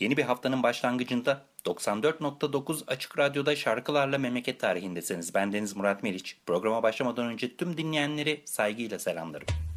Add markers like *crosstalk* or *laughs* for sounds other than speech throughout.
Yeni bir haftanın başlangıcında 94.9 Açık Radyo'da şarkılarla memleket tarihindesiniz. Ben Deniz Murat Meriç. Programa başlamadan önce tüm dinleyenleri saygıyla selamlarım.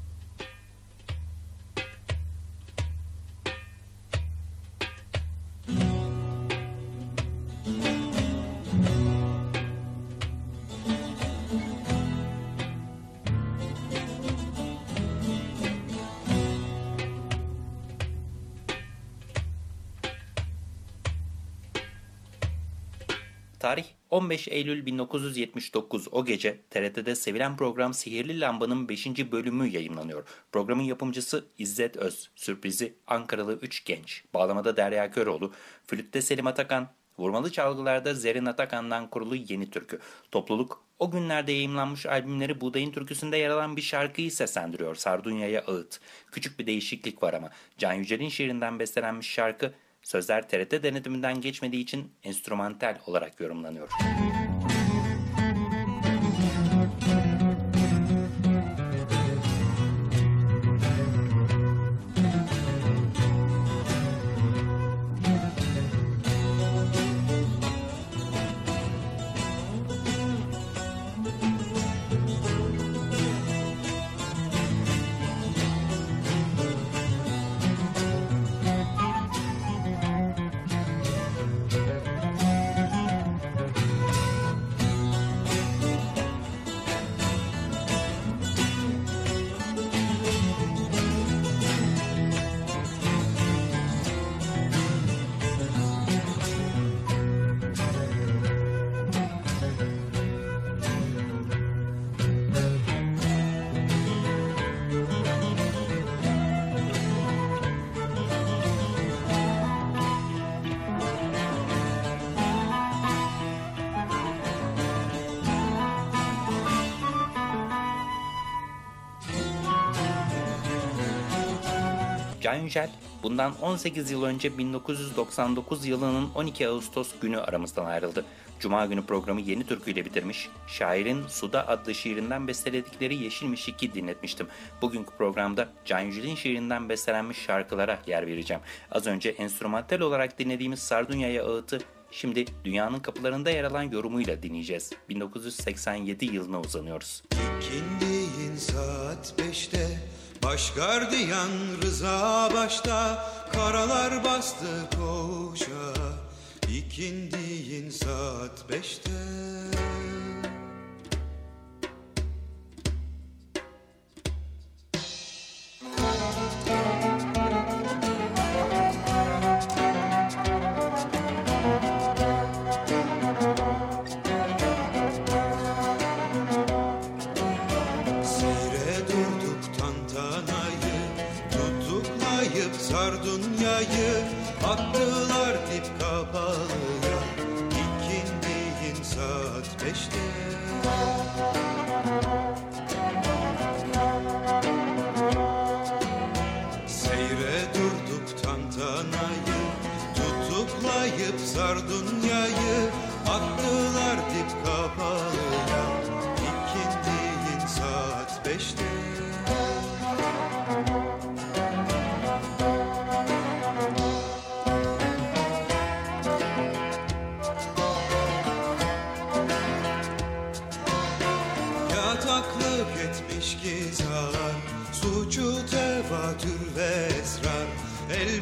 Tarih 15 Eylül 1979 o gece TRT'de sevilen program Sihirli Lamba'nın 5. bölümü yayınlanıyor. Programın yapımcısı İzzet Öz, sürprizi Ankaralı 3 genç. Bağlamada Derya Köroğlu, flütte Selim Atakan, vurmalı çalgılarda Zerin Atakan'dan kurulu yeni türkü. Topluluk o günlerde yayınlanmış albümleri Buğdayın Türküsü'nde yer alan bir şarkıyı seslendiriyor. Sardunya'ya ağıt. Küçük bir değişiklik var ama. Can Yücel'in şiirinden beslenmiş şarkı Sözler TRT denetiminden geçmediği için enstrümantal olarak yorumlanıyor. Can Yücel bundan 18 yıl önce 1999 yılının 12 Ağustos günü aramızdan ayrıldı. Cuma günü programı yeni türküyle bitirmiş, şairin Suda adlı şiirinden besteledikleri Yeşilmiş 2 dinletmiştim. Bugünkü programda Can Yücel'in şiirinden bestelenmiş şarkılara yer vereceğim. Az önce enstrümantal olarak dinlediğimiz Sardunya'ya ağıtı Şimdi dünyanın kapılarında yer alan yorumuyla dinleyeceğiz. 1987 yılına uzanıyoruz. İkindiğin saat beşte Baş gardiyan Rıza başta Karalar bastı koşa. İkindiğin saat beşte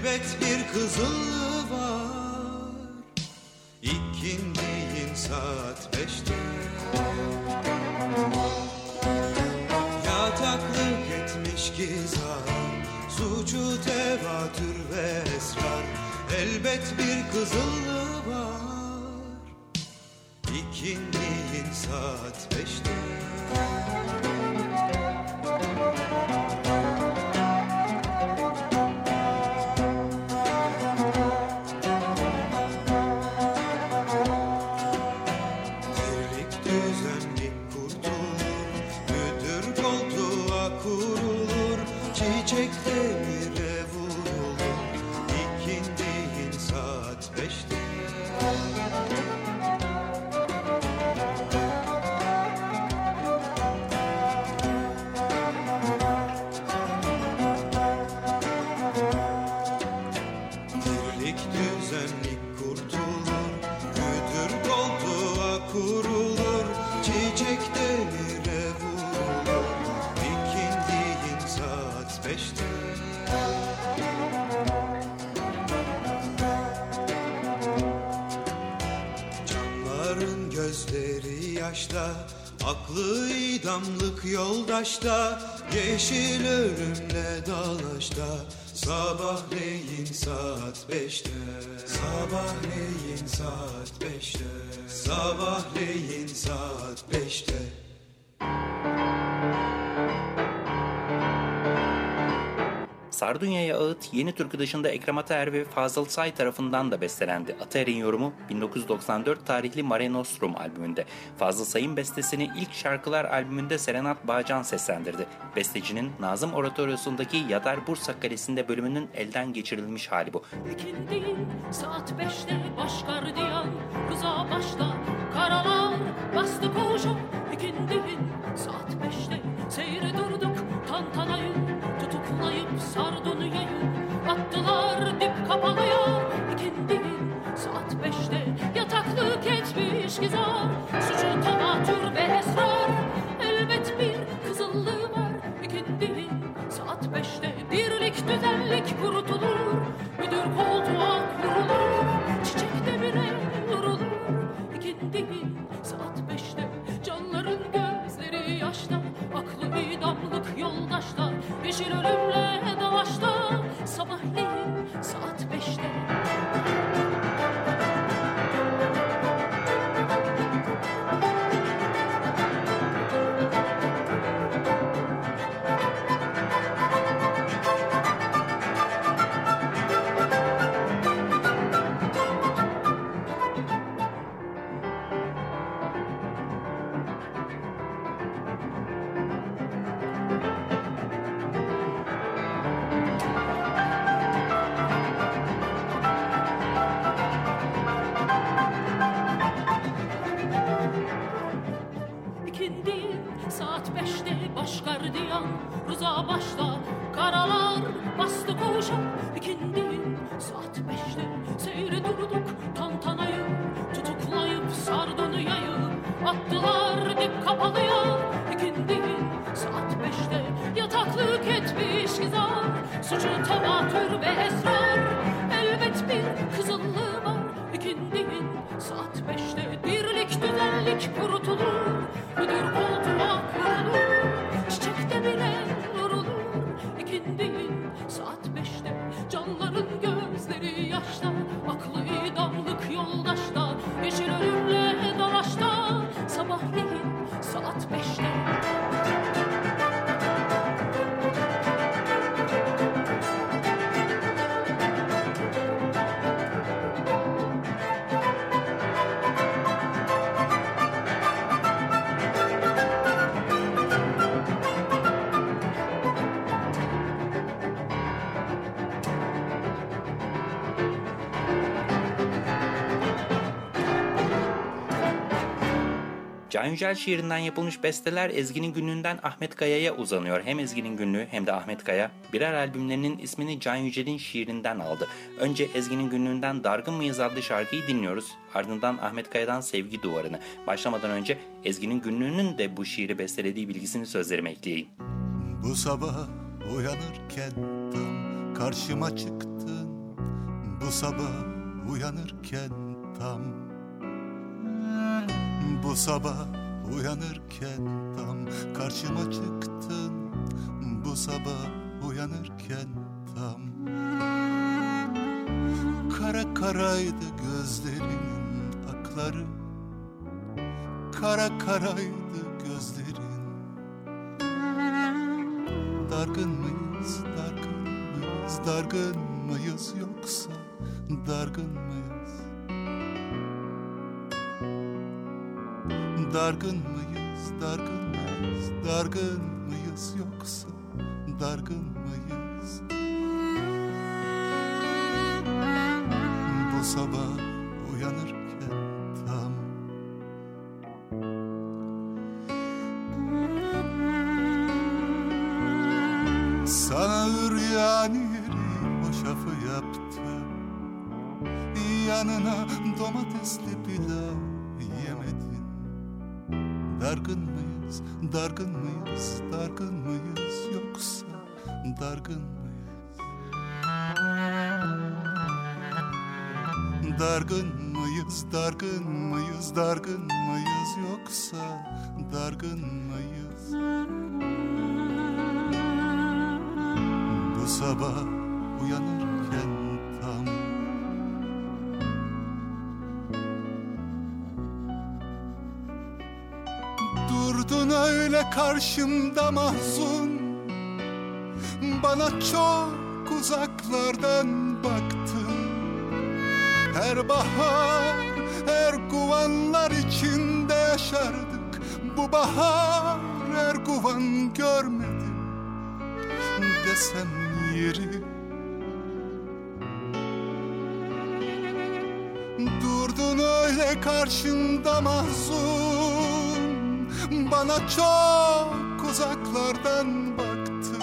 Elbet bir kızıl kurulur çiçekte bir yoldaşta Yeşil ölümle dalaşta. Sabahleyin saat beşte. Sabahleyin saat beşte. Sabahleyin saat beşte Sardunya'ya ağıt Yeni Türkü dışında Ekrem Ataer ve Fazıl Say tarafından da bestelendi. Ataer'in yorumu 1994 tarihli Mare Nostrum albümünde. Fazıl Say'ın bestesini ilk şarkılar albümünde Serenat Bağcan seslendirdi. Bestecinin Nazım Oratoryosu'ndaki Yadar Bursa Kalesi'nde bölümünün elden geçirilmiş hali bu. İkindi saat beşte baş gardiyan Rıza başta karalar bastı koşup İkindi saat beşte seyri durduk tantanayı sardunyayı attılar dip kapalıya İkindi saat beşte yataklık etmiş gizar Suçu tematür ve esrar gardiyan Rıza başta karalar bastı koğuşa İkindi saat beşte. Seyri durduk tantanayı Tutuklayıp sardunyayı attılar dip kapalıya İkindi saat beşte. Yataklık etmiş gizar Suçu tevatür ve esrar Can Yücel şiirinden yapılmış besteler Ezgi'nin günlüğünden Ahmet Kaya'ya uzanıyor. Hem Ezgi'nin günlüğü hem de Ahmet Kaya birer albümlerinin ismini Can Yücel'in şiirinden aldı. Önce Ezgi'nin günlüğünden Dargın Mıyız adlı şarkıyı dinliyoruz. Ardından Ahmet Kaya'dan Sevgi Duvarını. Başlamadan önce Ezgi'nin günlüğünün de bu şiiri bestelediği bilgisini sözlerime ekleyeyim. Bu sabah uyanırken tam karşıma çıktın Bu sabah uyanırken tam Bu sabah uyanırken tam karşıma çıktın. Bu sabah uyanırken tam. Kara karaydı gözlerinin akları. Kara karaydı gözlerin. Dargın mıyız, dargın mıyız, dargın mıyız yoksa dargın mıyız? Dargın mıyız, dargın mıyız, dargın mıyız yoksa dargın mıyız? Bu sabah uyanırken tam Sana üryan yeri hoşafı yaptım Yanına domatesli pilav yemedin Dargın mıyız, dargın mıyız, dargın mıyız Yoksa dargın mıyız? Dargın mıyız, dargın mıyız, dargın mıyız Yoksa dargın mıyız? Bu sabah uyanırken öyle karşımda mahzun. Bana çok uzaklardan baktın. Her bahar, her guvanlar içinde yaşardık. Bu bahar her guvan görmedim. Desem yeri. Durdun öyle karşımda mahzun Bana çok uzaklardan baktın.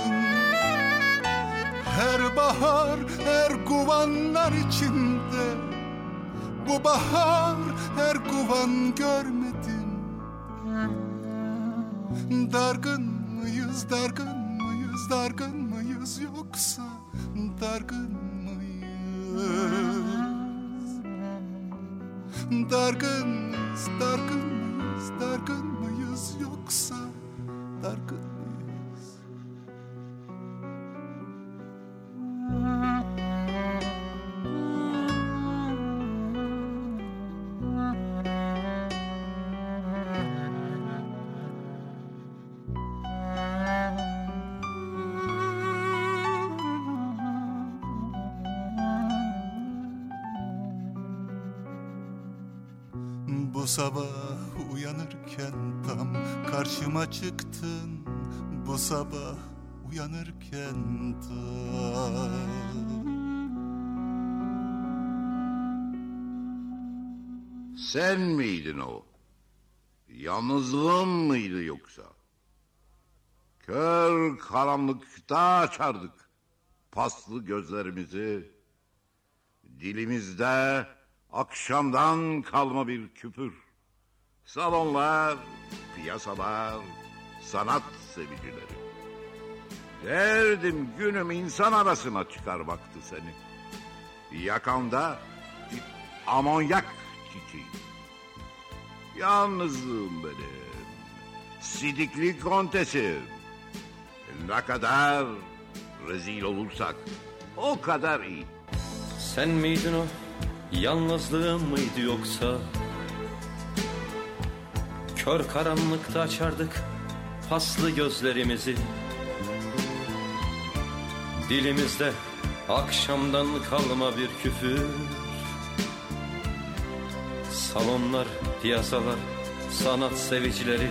Her bahar, her guvanlar içinde. Bu bahar her guvan görmedim Dargın mıyız, dargın mıyız, dargın mıyız Yoksa dargın mıyız? Dargın mıyız, dargın mıyız, yoksa dargın mıyız? Bu sabah uyanırken tam karşıma çıktın Bu sabah uyanırken tam Sen miydin o? Yalnızlığın mıydı yoksa? Kör karanlıkta açardık paslı gözlerimizi. Dilimizde akşamdan kalma bir küpür. Salonlar, piyasalar, sanat sevicileri. Derdim günüm insan arasına çıkarmaktı seni. Yakanda bir amonyak çiçeği. Yalnızlığım benim. Sidikli kontesim. Ne kadar rezil olursak o kadar iyi. Sen miydin o? Yalnızlığım mıydı yoksa? Kör karanlıkta açardık paslı gözlerimizi. Dilimizde akşamdan kalma bir küfür. Salonlar, piyasalar, sanat sevicileri.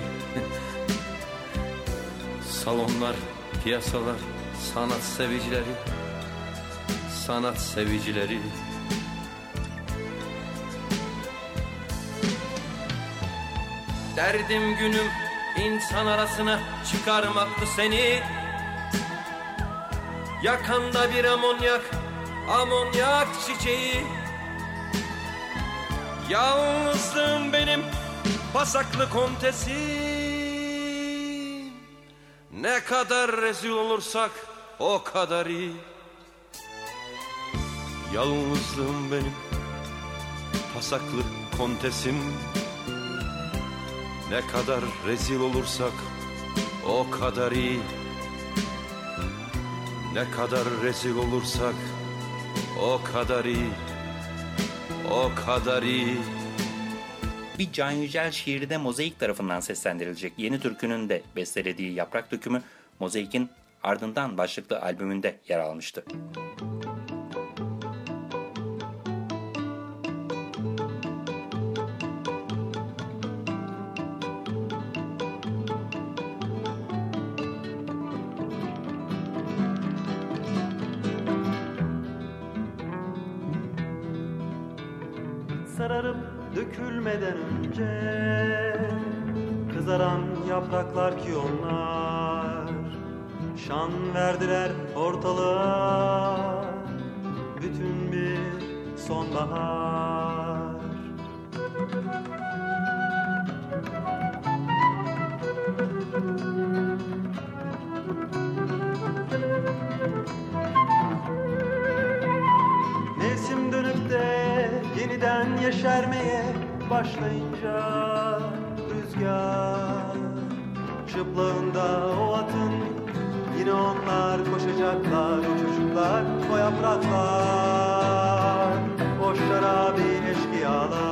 *laughs* Salonlar, piyasalar, sanat sevicileri. Sanat sevicileri. Derdim günüm insan arasına çıkarmaktı seni. Yakanda bir amonyak, amonyak çiçeği. Yalnızlığım benim pasaklı kontesim Ne kadar rezil olursak o kadar iyi Yalnızlığım benim pasaklı kontesim ne kadar rezil olursak o kadar iyi. Ne kadar rezil olursak o kadar iyi. O kadar iyi. Bir Can Yücel şiiri de Mozaik tarafından seslendirilecek yeni türkünün de bestelediği Yaprak Dökümü Mozaik'in ardından başlıklı albümünde yer almıştı. Sararıp dökülmeden önce Kızaran yapraklar ki onlar Şan verdiler ortalığa. Bütün bir sonbahar. Mevsim dönüp de yeniden yeşermeye başlayınca rüzgar Çıplağında o atın. Yine onlar koşacaklar o çocuklar o yapraklar. O şarabi eşkıyalar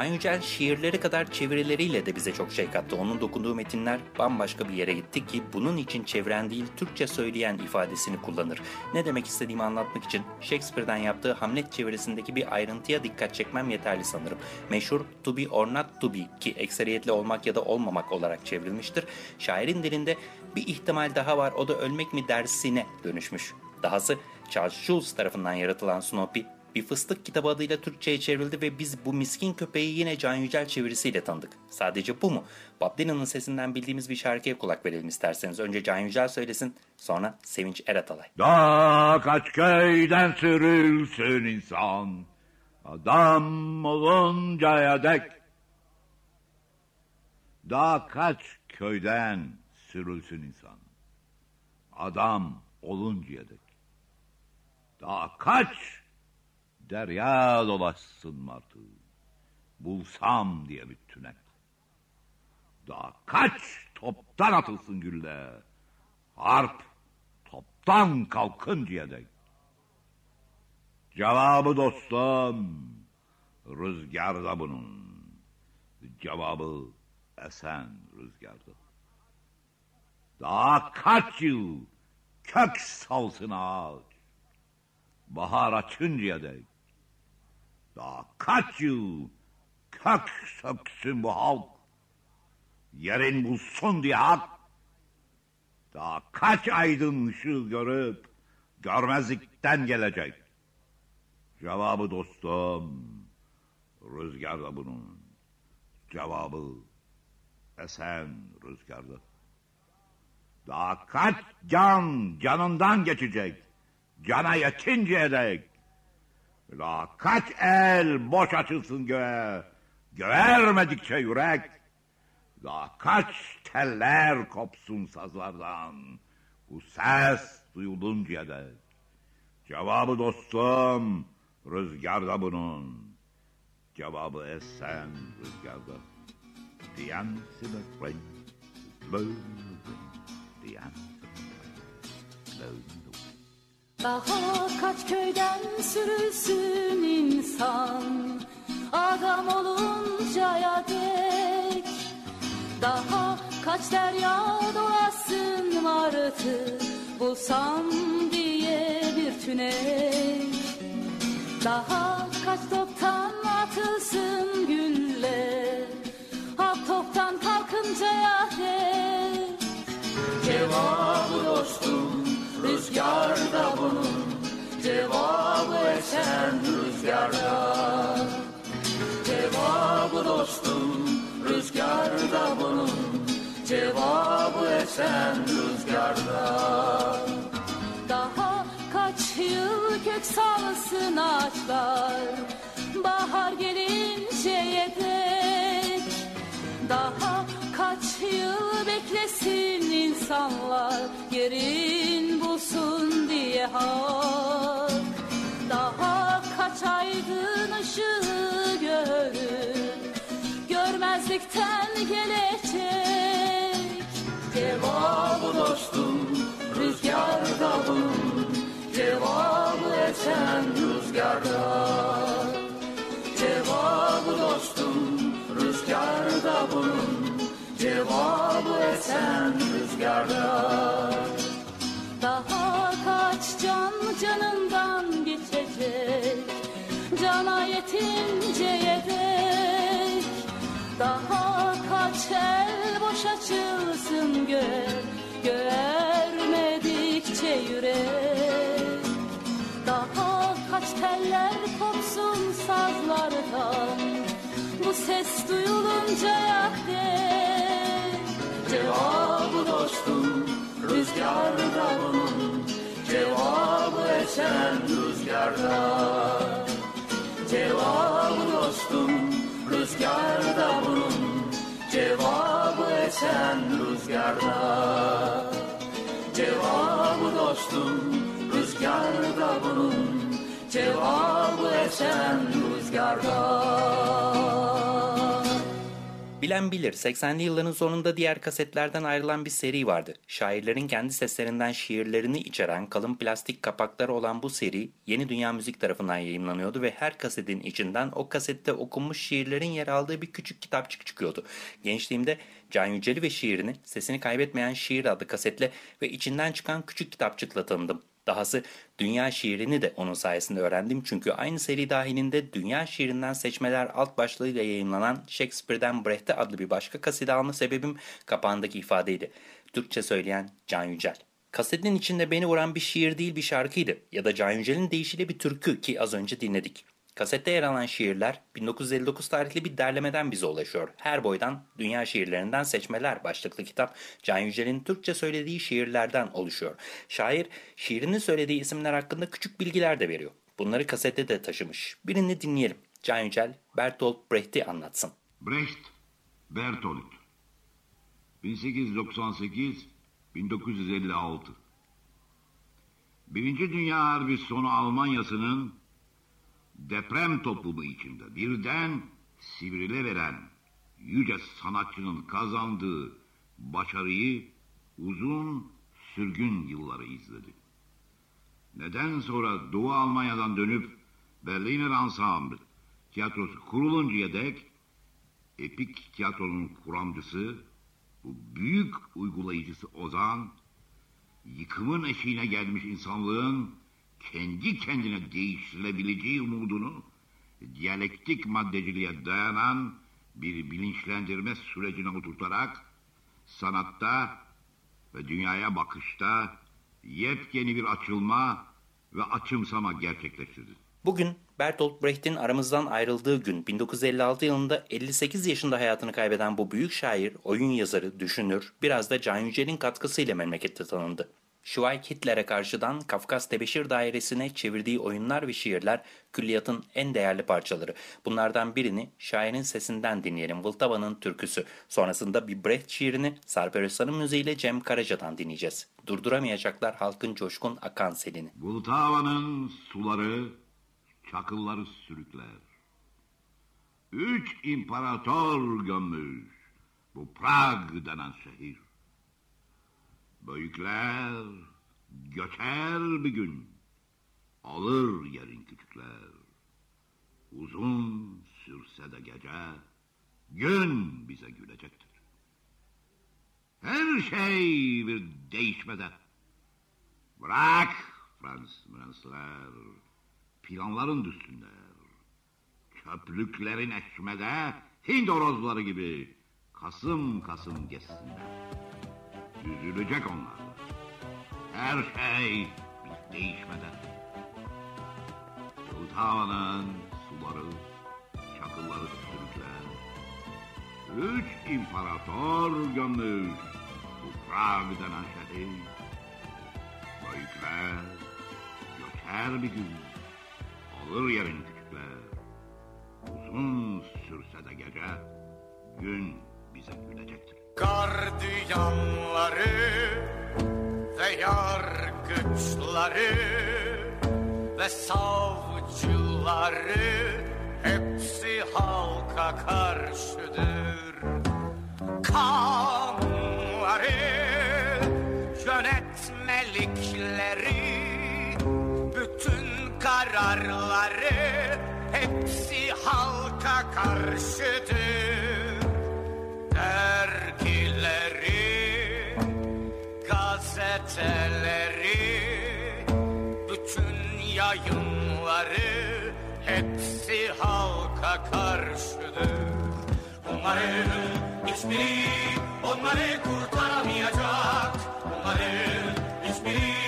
Can Yücel şiirleri kadar çevirileriyle de bize çok şey kattı. Onun dokunduğu metinler bambaşka bir yere gitti ki bunun için çevren değil Türkçe söyleyen ifadesini kullanır. Ne demek istediğimi anlatmak için Shakespeare'den yaptığı Hamlet çevirisindeki bir ayrıntıya dikkat çekmem yeterli sanırım. Meşhur to be or not to be ki ekseriyetle olmak ya da olmamak olarak çevrilmiştir. Şairin dilinde bir ihtimal daha var o da ölmek mi dersine dönüşmüş. Dahası Charles Schulz tarafından yaratılan Snoopy bir fıstık kitabı adıyla Türkçe'ye çevrildi ve biz bu miskin köpeği yine Can Yücel çevirisiyle tanıdık. Sadece bu mu? Bob Dylan'ın sesinden bildiğimiz bir şarkıya kulak verelim isterseniz. Önce Can Yücel söylesin, sonra Sevinç Eratalay. Da kaç köyden sürülsün insan Adam oluncaya dek Da kaç köyden sürülsün insan Adam oluncaya dek Da kaç derya dolaşsın martı Bulsam diye bir tünek Da kaç toptan atılsın gülle Harp toptan kalkıncaya dek. Cevabı dostum rüzgarda bunun. Cevabı esen rüzgarda. Daha kaç yıl kök salsın ağaç. Bahar açıncaya dek. Daha kaç yıl kök söksün bu halk. Yerin bulsun diye hak. Daha kaç aydın ışığı görüp görmezlikten gelecek. Cevabı dostum rüzgarda bunun. Cevabı esen rüzgarda. Daha kaç can canından geçecek. Cana yetinceye dek. Daha kaç el boş açılsın göğe. Göğermedikçe yürek. Daha kaç teller kopsun sazlardan. Bu ses duyuluncaya dek. Cevabı dostum rüzgarda bunun. Cevabı esen rüzgarda. The answer that rain blow the answer blow the wind. Daha kaç köyden sürülsün insan? Adam oluncaya dek. Daha kaç derya dolasın martı Bulsam diye bir tünek Daha kaç toptan atılsın gülle? Hak toptan kalkıncaya dek. Cevabı dostum rüzgarda bunun Cevabı esen rüzgarda Cevabı dostum rüzgarda bunun Cevabı esen rüzgarda Daha kaç yıl kök salsın ağaçlar? Bahar gelinceye dek Daha kaç yıl beklesin insanlar? Yerin bulsun diye hak. Daha kaç aydın ışığı görür. Görmezlikten gelecek. Cevabı dostum rüzgarda bunun Cevabı esen rüzgarda. Cevabı dostum rüzgarda bunun Cevabı esen rüzgarda Daha kaç can canından geçecek? Cana yetinceye dek Daha kaç el boş açılsın göğe Göğermedikçe yürek. Daha kaç teller kopsun sazlardan? Bu ses duyulunca yak de Cevabı dostum rüzgarda bunun Cevabı esen rüzgarda. Cevabı dostum rüzgarda bunun Cevabı esen rüzgarda. Cevabı dostum rüzgarda bunun Cevabı esen rüzgarda Bilen bilir 80'li yılların sonunda diğer kasetlerden ayrılan bir seri vardı. Şairlerin kendi seslerinden şiirlerini içeren kalın plastik kapakları olan bu seri Yeni Dünya Müzik tarafından yayınlanıyordu ve her kasetin içinden o kasette okunmuş şiirlerin yer aldığı bir küçük kitapçık çıkıyordu. Gençliğimde Can Yüceli ve şiirini Sesini Kaybetmeyen Şiir adlı kasetle ve içinden çıkan küçük kitapçıkla tanıdım. Dahası dünya şiirini de onun sayesinde öğrendim çünkü aynı seri dahilinde dünya şiirinden seçmeler alt başlığıyla yayınlanan Shakespeare'den Brecht'e adlı bir başka kaside alma sebebim kapağındaki ifadeydi. Türkçe söyleyen Can Yücel. Kasetin içinde beni vuran bir şiir değil bir şarkıydı ya da Can Yücel'in deyişiyle bir türkü ki az önce dinledik. Kasette yer alan şiirler 1959 tarihli bir derlemeden bize ulaşıyor. Her boydan dünya şiirlerinden seçmeler başlıklı kitap Can Yücel'in Türkçe söylediği şiirlerden oluşuyor. Şair şiirinin söylediği isimler hakkında küçük bilgiler de veriyor. Bunları kasette de taşımış. Birini dinleyelim. Can Yücel Bertolt Brecht'i anlatsın. Brecht, Bertolt. 1898-1956. Birinci Dünya Harbi sonu Almanya'sının deprem toplumu içinde birden sivrile veren yüce sanatçının kazandığı başarıyı uzun sürgün yılları izledi. Neden sonra Doğu Almanya'dan dönüp Berliner Ensemble tiyatrosu kuruluncaya dek epik tiyatronun kuramcısı, bu büyük uygulayıcısı Ozan, yıkımın eşiğine gelmiş insanlığın kendi kendine değiştirilebileceği umudunu diyalektik maddeciliğe dayanan bir bilinçlendirme sürecine oturtarak sanatta ve dünyaya bakışta yepyeni bir açılma ve açımsama gerçekleştirdi. Bugün Bertolt Brecht'in aramızdan ayrıldığı gün 1956 yılında 58 yaşında hayatını kaybeden bu büyük şair, oyun yazarı, düşünür, biraz da Can Yücel'in katkısıyla memlekette tanındı. Schweik Hitler'e karşıdan Kafkas Tebeşir Dairesi'ne çevirdiği oyunlar ve şiirler külliyatın en değerli parçaları. Bunlardan birini şairin sesinden dinleyelim. Vıltava'nın türküsü. Sonrasında bir Brecht şiirini Sarp Özsan'ın müziğiyle Cem Karaca'dan dinleyeceğiz. Durduramayacaklar halkın coşkun akan selini. Bultava'nın suları çakılları sürükler. Üç imparator gömmüş bu Prag denen şehir. Büyükler göçer bir gün, alır yerin küçükler. Uzun sürse de gece, gün bize gülecektir. Her şey bir değişmede. Bırak Frans Fransızlar, planların düşsünler. Çöplüklerin eşmede Hind horozları gibi kasım kasım geçsinler. Düzülecek onlar. Her şey bir değişmeden. Yıltavanın suları, çakılları sürükler. Üç imparator gömmüş bu Prag denen şehir. Büyükler göçer bir gün, alır yerin küçükler. Uzun sürse de gece, gün bize gülecektir. Gardiyanları ve yargıçları ve savcıları hepsi halka karşıdır. Kanunları, yönetmelikleri, bütün kararları hepsi halka karşıdır gazeteleri, bütün yayınları hepsi halka karşıdır. Onların hiçbiri onları kurtaramayacak. Onların hiçbiri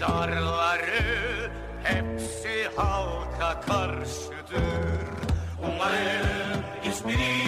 iktidarları hepsi halka karşıdır. Onların hiçbiri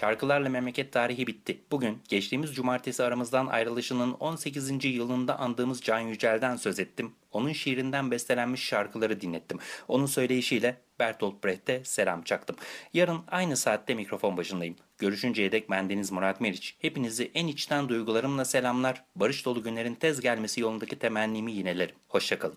Şarkılarla memleket tarihi bitti. Bugün geçtiğimiz cumartesi aramızdan ayrılışının 18. yılında andığımız Can Yücel'den söz ettim. Onun şiirinden bestelenmiş şarkıları dinlettim. Onun söyleyişiyle Bertolt Brecht'e selam çaktım. Yarın aynı saatte mikrofon başındayım. Görüşünceye dek bendeniz Murat Meriç. Hepinizi en içten duygularımla selamlar. Barış dolu günlerin tez gelmesi yolundaki temennimi yinelerim. Hoşçakalın.